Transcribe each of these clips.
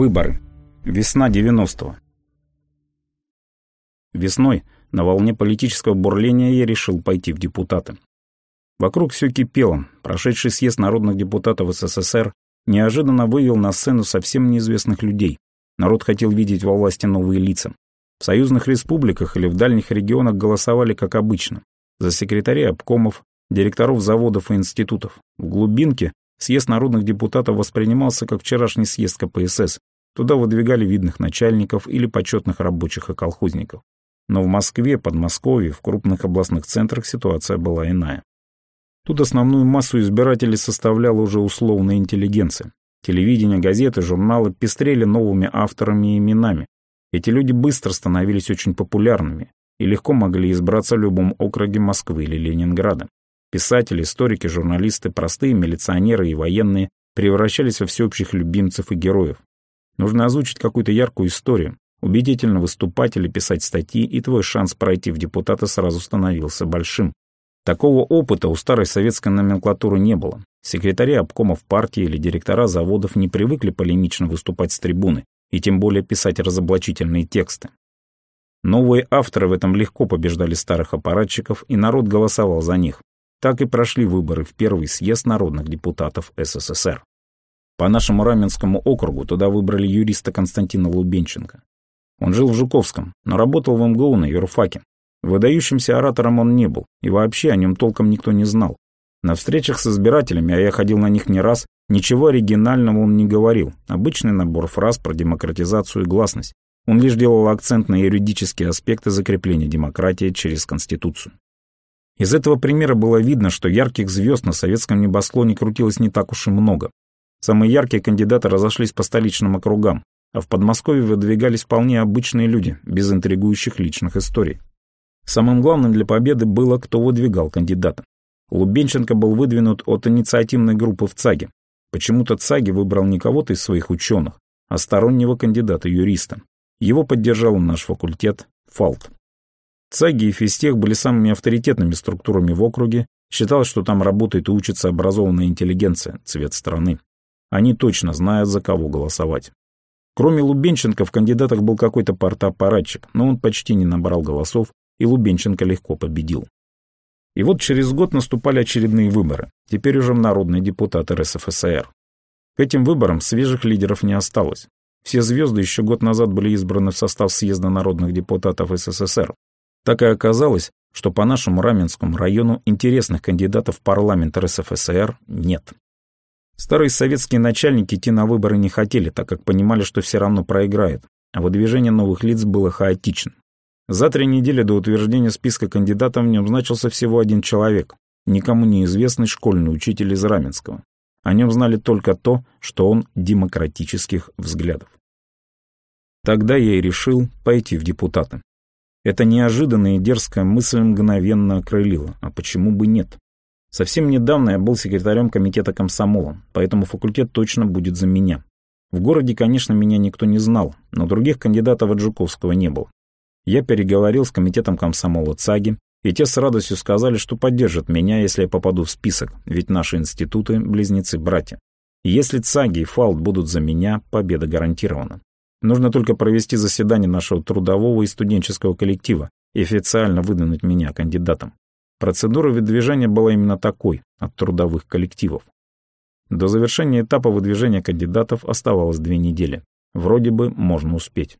Выборы. Весна 90-го. Весной, на волне политического бурления, я решил пойти в депутаты. Вокруг все кипело. Прошедший съезд народных депутатов СССР неожиданно вывел на сцену совсем неизвестных людей. Народ хотел видеть во власти новые лица. В союзных республиках или в дальних регионах голосовали как обычно. За секретарей обкомов, директоров заводов и институтов. В глубинке съезд народных депутатов воспринимался как вчерашний съезд КПСС. Туда выдвигали видных начальников или почетных рабочих и колхозников. Но в Москве, Подмосковье, в крупных областных центрах ситуация была иная. Тут основную массу избирателей составляла уже условная интеллигенция. Телевидение, газеты, журналы пестрели новыми авторами и именами. Эти люди быстро становились очень популярными и легко могли избраться в любом округе Москвы или Ленинграда. Писатели, историки, журналисты, простые милиционеры и военные превращались во всеобщих любимцев и героев. Нужно озвучить какую-то яркую историю, убедительно выступать или писать статьи, и твой шанс пройти в депутаты сразу становился большим. Такого опыта у старой советской номенклатуры не было. Секретари обкомов партии или директора заводов не привыкли полемично выступать с трибуны и тем более писать разоблачительные тексты. Новые авторы в этом легко побеждали старых аппаратчиков, и народ голосовал за них. Так и прошли выборы в первый съезд народных депутатов СССР. По нашему Раменскому округу туда выбрали юриста Константина Лубенченко. Он жил в Жуковском, но работал в МГУ на юрфаке. Выдающимся оратором он не был, и вообще о нем толком никто не знал. На встречах с избирателями, а я ходил на них не раз, ничего оригинального он не говорил. Обычный набор фраз про демократизацию и гласность. Он лишь делал акцент на юридические аспекты закрепления демократии через Конституцию. Из этого примера было видно, что ярких звезд на советском небосклоне крутилось не так уж и много. Самые яркие кандидаты разошлись по столичным округам, а в Подмосковье выдвигались вполне обычные люди, без интригующих личных историй. Самым главным для победы было, кто выдвигал кандидата. Лубенченко был выдвинут от инициативной группы в ЦАГе. Почему-то ЦАГе выбрал не кого-то из своих ученых, а стороннего кандидата-юриста. Его поддержал наш факультет ФАЛТ. ЦАГи и Физтех были самыми авторитетными структурами в округе, считалось, что там работает и учится образованная интеллигенция, цвет страны. Они точно знают, за кого голосовать. Кроме Лубенченко в кандидатах был какой-то партаппаратчик, но он почти не набрал голосов, и Лубенченко легко победил. И вот через год наступали очередные выборы, теперь уже народные депутаты РСФСР. К этим выборам свежих лидеров не осталось. Все звезды еще год назад были избраны в состав съезда народных депутатов СССР. Так и оказалось, что по нашему Раменскому району интересных кандидатов в парламент РСФСР нет. Старые советские начальники идти на выборы не хотели, так как понимали, что все равно проиграют, а выдвижение новых лиц было хаотичным. За три недели до утверждения списка кандидатов в нем значился всего один человек, никому неизвестный школьный учитель из Раменского. О нем знали только то, что он демократических взглядов. Тогда я и решил пойти в депутаты. Эта неожиданная и дерзкая мысль мгновенно окрылила, а почему бы нет? Совсем недавно я был секретарем комитета комсомола, поэтому факультет точно будет за меня. В городе, конечно, меня никто не знал, но других кандидатов от Жуковского не было. Я переговорил с комитетом комсомола ЦАГИ, и те с радостью сказали, что поддержат меня, если я попаду в список, ведь наши институты – близнецы-братья. Если ЦАГИ и ФАЛТ будут за меня, победа гарантирована. Нужно только провести заседание нашего трудового и студенческого коллектива и официально выдвинуть меня кандидатом. Процедура выдвижения была именно такой, от трудовых коллективов. До завершения этапа выдвижения кандидатов оставалось две недели. Вроде бы можно успеть.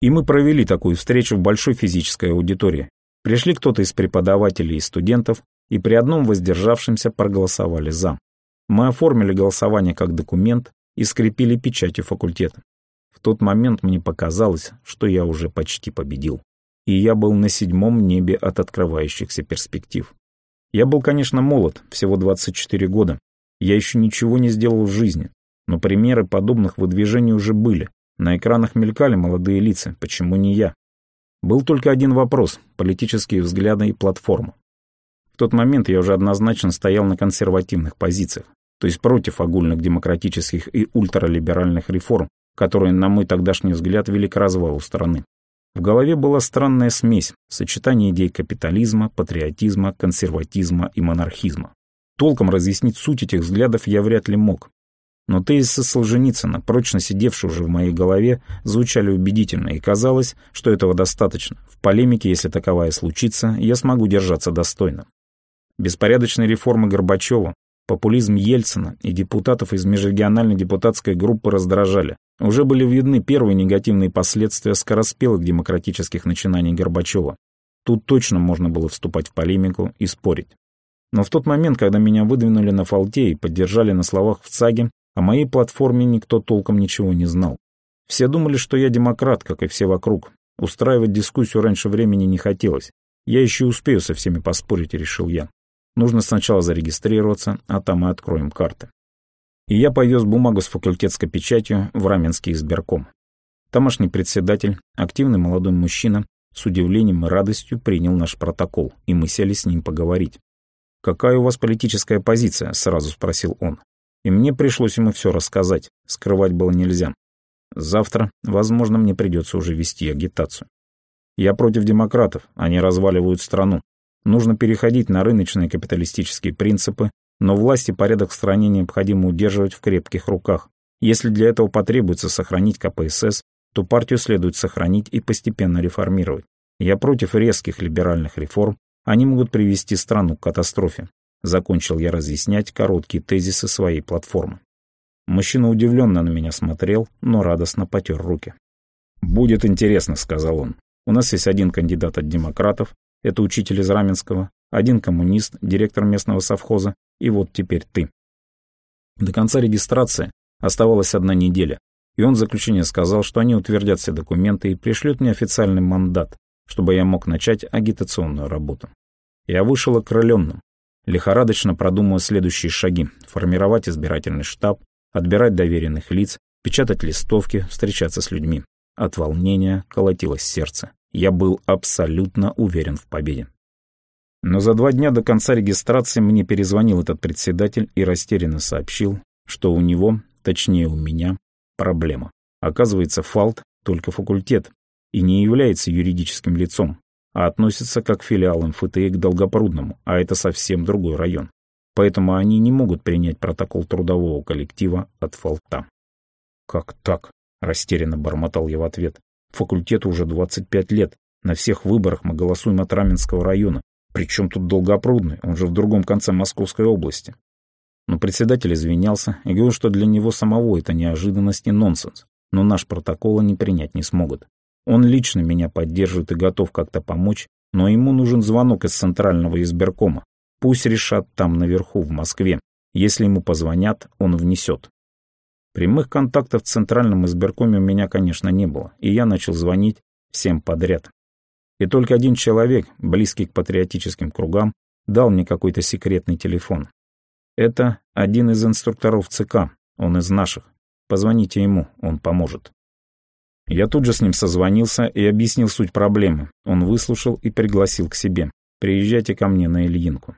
И мы провели такую встречу в большой физической аудитории. Пришли кто-то из преподавателей и студентов, и при одном воздержавшемся проголосовали «за». Мы оформили голосование как документ и скрепили печатью факультета. В тот момент мне показалось, что я уже почти победил. И я был на седьмом небе от открывающихся перспектив. Я был, конечно, молод, всего 24 года. Я еще ничего не сделал в жизни, но примеры подобных выдвижений уже были, на экранах мелькали молодые лица, почему не я? Был только один вопрос – политические взгляды и платформа. В тот момент я уже однозначно стоял на консервативных позициях, то есть против огульных демократических и ультралиберальных реформ, которые, на мой тогдашний взгляд, вели к развалу страны. В голове была странная смесь, сочетание идей капитализма, патриотизма, консерватизма и монархизма. Толком разъяснить суть этих взглядов я вряд ли мог, Но тезисы Солженицына, прочно сидевшие уже в моей голове, звучали убедительно, и казалось, что этого достаточно. В полемике, если таковая случится, я смогу держаться достойно. Беспорядочные реформы Горбачева, популизм Ельцина и депутатов из межрегиональной депутатской группы раздражали. Уже были видны первые негативные последствия скороспелых демократических начинаний Горбачева. Тут точно можно было вступать в полемику и спорить. Но в тот момент, когда меня выдвинули на фалте и поддержали на словах в ЦАГе, о моей платформе никто толком ничего не знал. Все думали, что я демократ, как и все вокруг. Устраивать дискуссию раньше времени не хотелось. Я еще успею со всеми поспорить, решил я. Нужно сначала зарегистрироваться, а там и откроем карты. И я повез бумагу с факультетской печатью в Раменский избирком. Тамошний председатель, активный молодой мужчина, с удивлением и радостью принял наш протокол, и мы сели с ним поговорить. «Какая у вас политическая позиция?» — сразу спросил он. И мне пришлось ему все рассказать, скрывать было нельзя. Завтра, возможно, мне придется уже вести агитацию. Я против демократов, они разваливают страну. Нужно переходить на рыночные капиталистические принципы, но власть и порядок в стране необходимо удерживать в крепких руках. Если для этого потребуется сохранить КПСС, то партию следует сохранить и постепенно реформировать. Я против резких либеральных реформ, они могут привести страну к катастрофе. Закончил я разъяснять короткие тезисы своей платформы. Мужчина удивленно на меня смотрел, но радостно потер руки. «Будет интересно», — сказал он. «У нас есть один кандидат от демократов, это учитель из Раменского, один коммунист, директор местного совхоза, и вот теперь ты». До конца регистрации оставалась одна неделя, и он в заключение сказал, что они утвердят все документы и пришлют мне официальный мандат, чтобы я мог начать агитационную работу. Я вышел окрыленным, лихорадочно продумывая следующие шаги, формировать избирательный штаб, отбирать доверенных лиц, печатать листовки, встречаться с людьми. От волнения колотилось сердце. Я был абсолютно уверен в победе. Но за два дня до конца регистрации мне перезвонил этот председатель и растерянно сообщил, что у него, точнее у меня, проблема. Оказывается, ФАЛТ — только факультет и не является юридическим лицом, а относится как филиал МФТИ к Долгопрудному, а это совсем другой район. Поэтому они не могут принять протокол трудового коллектива от ФАЛТа. «Как так?» — растерянно бормотал я в ответ. «Факультету уже 25 лет. На всех выборах мы голосуем от Раменского района. Причем тут Долгопрудный, он же в другом конце Московской области». Но председатель извинялся и говорил, что для него самого это неожиданность и нонсенс, но наш протокол они принять не смогут. Он лично меня поддерживает и готов как-то помочь, но ему нужен звонок из центрального избиркома. Пусть решат там наверху, в Москве. Если ему позвонят, он внесет. Прямых контактов в центральном избиркоме у меня, конечно, не было, и я начал звонить всем подряд. И только один человек, близкий к патриотическим кругам, дал мне какой-то секретный телефон. Это один из инструкторов ЦК, он из наших. Позвоните ему, он поможет. Я тут же с ним созвонился и объяснил суть проблемы. Он выслушал и пригласил к себе. «Приезжайте ко мне на Ильинку».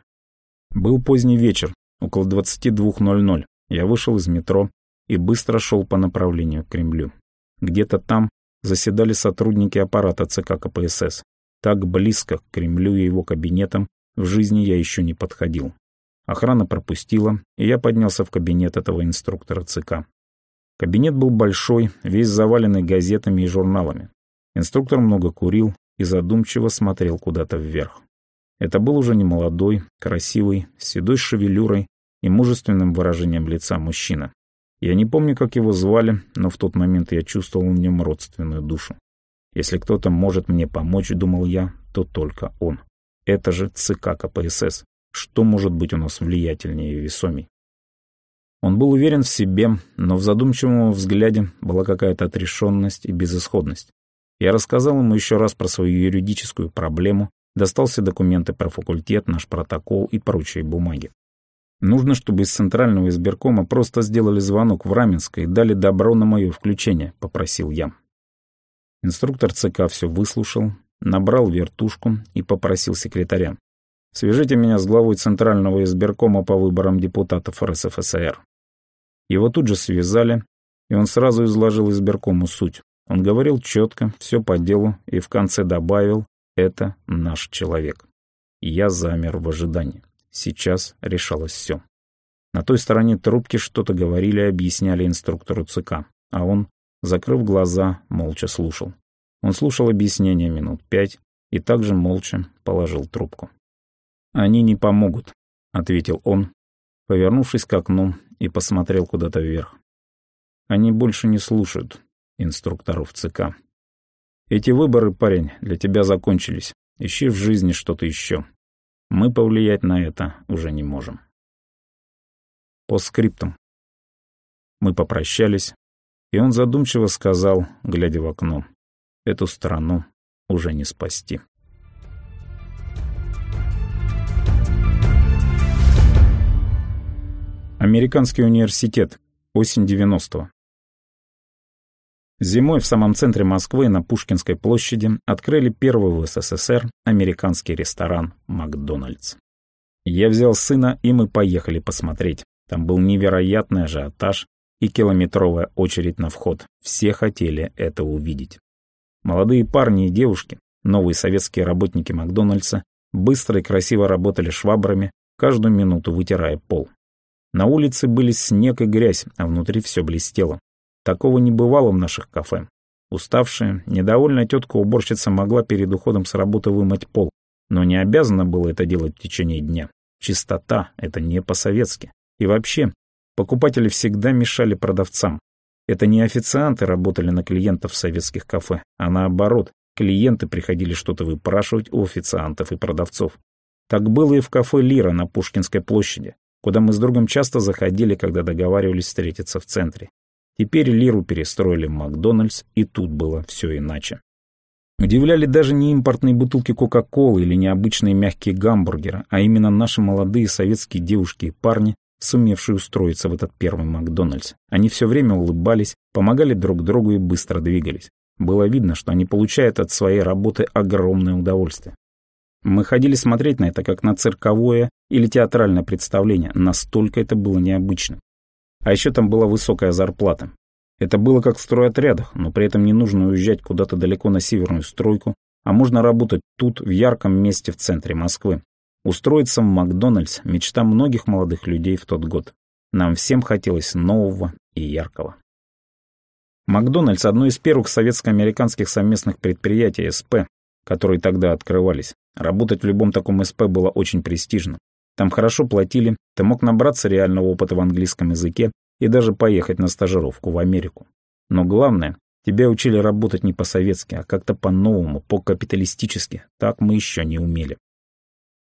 Был поздний вечер, около 22.00. Я вышел из метро и быстро шел по направлению к Кремлю. Где-то там заседали сотрудники аппарата ЦК КПСС. Так близко к Кремлю и его кабинетам в жизни я еще не подходил. Охрана пропустила, и я поднялся в кабинет этого инструктора ЦК. Кабинет был большой, весь заваленный газетами и журналами. Инструктор много курил и задумчиво смотрел куда-то вверх. Это был уже не молодой, красивый, с седой шевелюрой и мужественным выражением лица мужчина. Я не помню, как его звали, но в тот момент я чувствовал в нем родственную душу. Если кто-то может мне помочь, думал я, то только он. Это же ЦК КПСС. Что может быть у нас влиятельнее и весомей? Он был уверен в себе, но в задумчивом взгляде была какая-то отрешенность и безысходность. Я рассказал ему еще раз про свою юридическую проблему, достал все документы про факультет, наш протокол и прочие бумаги. Нужно, чтобы из центрального избиркома просто сделали звонок в Раменское и дали добро на мое включение, попросил я. Инструктор ЦК все выслушал, набрал вертушку и попросил секретаря. Свяжите меня с главой Центрального избиркома по выборам депутатов РСФСР. Его тут же связали, и он сразу изложил избиркому суть. Он говорил четко, все по делу, и в конце добавил «это наш человек». Я замер в ожидании. Сейчас решалось все. На той стороне трубки что-то говорили и объясняли инструктору ЦК, а он, закрыв глаза, молча слушал. Он слушал объяснения минут пять и также молча положил трубку. «Они не помогут», — ответил он, повернувшись к окну и посмотрел куда-то вверх. «Они больше не слушают инструкторов ЦК. Эти выборы, парень, для тебя закончились. Ищи в жизни что-то еще. Мы повлиять на это уже не можем». По скриптам. Мы попрощались, и он задумчиво сказал, глядя в окно, «Эту страну уже не спасти». Американский университет. Осень 90-го. Зимой в самом центре Москвы на Пушкинской площади открыли первый в СССР американский ресторан «Макдональдс». Я взял сына, и мы поехали посмотреть. Там был невероятный ажиотаж и километровая очередь на вход. Все хотели это увидеть. Молодые парни и девушки, новые советские работники Макдональдса, быстро и красиво работали швабрами, каждую минуту вытирая пол. На улице были снег и грязь, а внутри все блестело. Такого не бывало в наших кафе. Уставшая, недовольная тетка-уборщица могла перед уходом с работы вымыть пол, но не обязана была это делать в течение дня. Чистота — это не по-советски. И вообще, покупатели всегда мешали продавцам. Это не официанты работали на клиентов в советских кафе, а наоборот, клиенты приходили что-то выпрашивать у официантов и продавцов. Так было и в кафе «Лира» на Пушкинской площади, куда мы с другом часто заходили, когда договаривались встретиться в центре. Теперь Лиру перестроили в Макдональдс, и тут было все иначе. Удивляли даже не импортные бутылки Кока-Колы или необычные мягкие гамбургеры, а именно наши молодые советские девушки и парни, сумевшие устроиться в этот первый Макдональдс. Они все время улыбались, помогали друг другу и быстро двигались. Было видно, что они получают от своей работы огромное удовольствие. Мы ходили смотреть на это как на цирковое или театральное представление, настолько это было необычно. А еще там была высокая зарплата. Это было как в стройотрядах, но при этом не нужно уезжать куда-то далеко на северную стройку, а можно работать тут, в ярком месте в центре Москвы. Устроиться в Макдональдс – мечта многих молодых людей в тот год. Нам всем хотелось нового и яркого. Макдональдс – одно из первых советско-американских совместных предприятий СП, которые тогда открывались. Работать в любом таком СП было очень престижно. Там хорошо платили, ты мог набраться реального опыта в английском языке и даже поехать на стажировку в Америку. Но главное, тебя учили работать не по-советски, а как-то по-новому, по-капиталистически. Так мы еще не умели.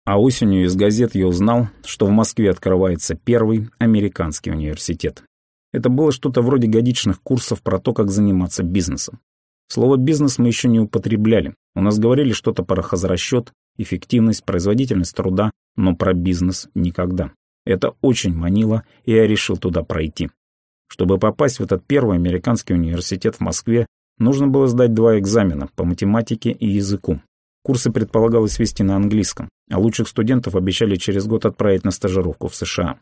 А осенью из газет я узнал, что в Москве открывается первый американский университет. Это было что-то вроде годичных курсов про то, как заниматься бизнесом. Слово «бизнес» мы еще не употребляли. У нас говорили что-то про хозрасчет, эффективность, производительность труда, но про бизнес никогда. Это очень манило, и я решил туда пройти. Чтобы попасть в этот первый американский университет в Москве, нужно было сдать два экзамена по математике и языку. Курсы предполагалось вести на английском, а лучших студентов обещали через год отправить на стажировку в США.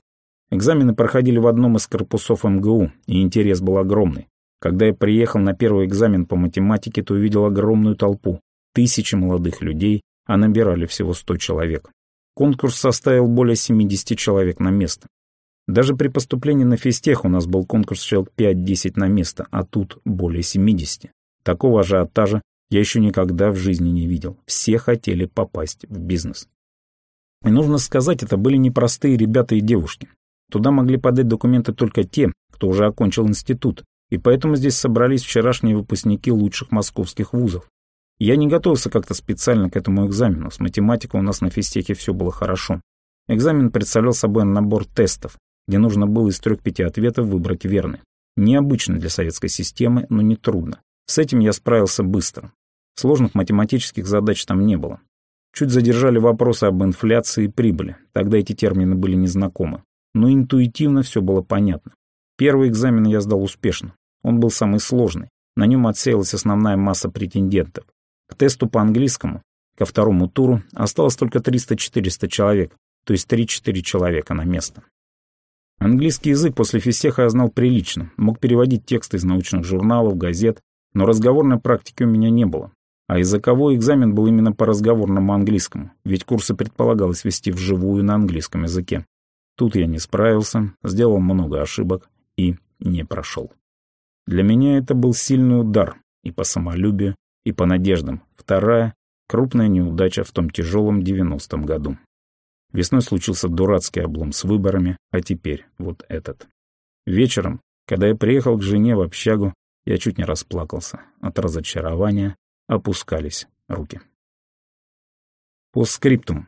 Экзамены проходили в одном из корпусов МГУ, и интерес был огромный. Когда я приехал на первый экзамен по математике, то увидел огромную толпу, тысячи молодых людей, а набирали всего 100 человек. Конкурс составил более 70 человек на место. Даже при поступлении на физтех у нас был конкурс человек 5-10 на место, а тут более 70. Такого ажиотажа я еще никогда в жизни не видел. Все хотели попасть в бизнес. И нужно сказать, это были непростые ребята и девушки. Туда могли подать документы только те, кто уже окончил институт, и поэтому здесь собрались вчерашние выпускники лучших московских вузов. Я не готовился как-то специально к этому экзамену, с математикой у нас на физтехе все было хорошо. Экзамен представлял собой набор тестов, где нужно было из трех-пяти ответов выбрать верный. Необычно для советской системы, но не трудно. С этим я справился быстро. Сложных математических задач там не было. Чуть задержали вопросы об инфляции и прибыли, тогда эти термины были незнакомы. Но интуитивно все было понятно. Первый экзамен я сдал успешно. Он был самый сложный. На нем отсеялась основная масса претендентов. К тесту по английскому, ко второму туру, осталось только 300-400 человек, то есть 3-4 человека на место. Английский язык после физтеха я знал прилично, мог переводить тексты из научных журналов, газет, но разговорной практики у меня не было. А языковой экзамен был именно по разговорному английскому, ведь курсы предполагалось вести вживую на английском языке. Тут я не справился, сделал много ошибок и не прошел. Для меня это был сильный удар и по самолюбию, и по надеждам. Вторая — крупная неудача в том тяжелом девяностом году. Весной случился дурацкий облом с выборами, а теперь вот этот. Вечером, когда я приехал к жене в общагу, я чуть не расплакался. От разочарования опускались руки. По скриптум.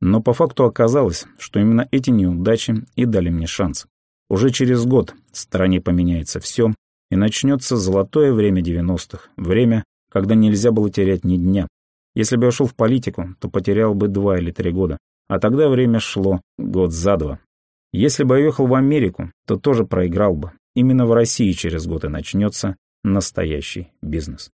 Но по факту оказалось, что именно эти неудачи и дали мне шанс. Уже через год в стране поменяется все, и начнется золотое время 90-х, время, когда нельзя было терять ни дня. Если бы я ушел в политику, то потерял бы два или три года, а тогда время шло год за два. Если бы я ехал в Америку, то тоже проиграл бы. Именно в России через год и начнется настоящий бизнес.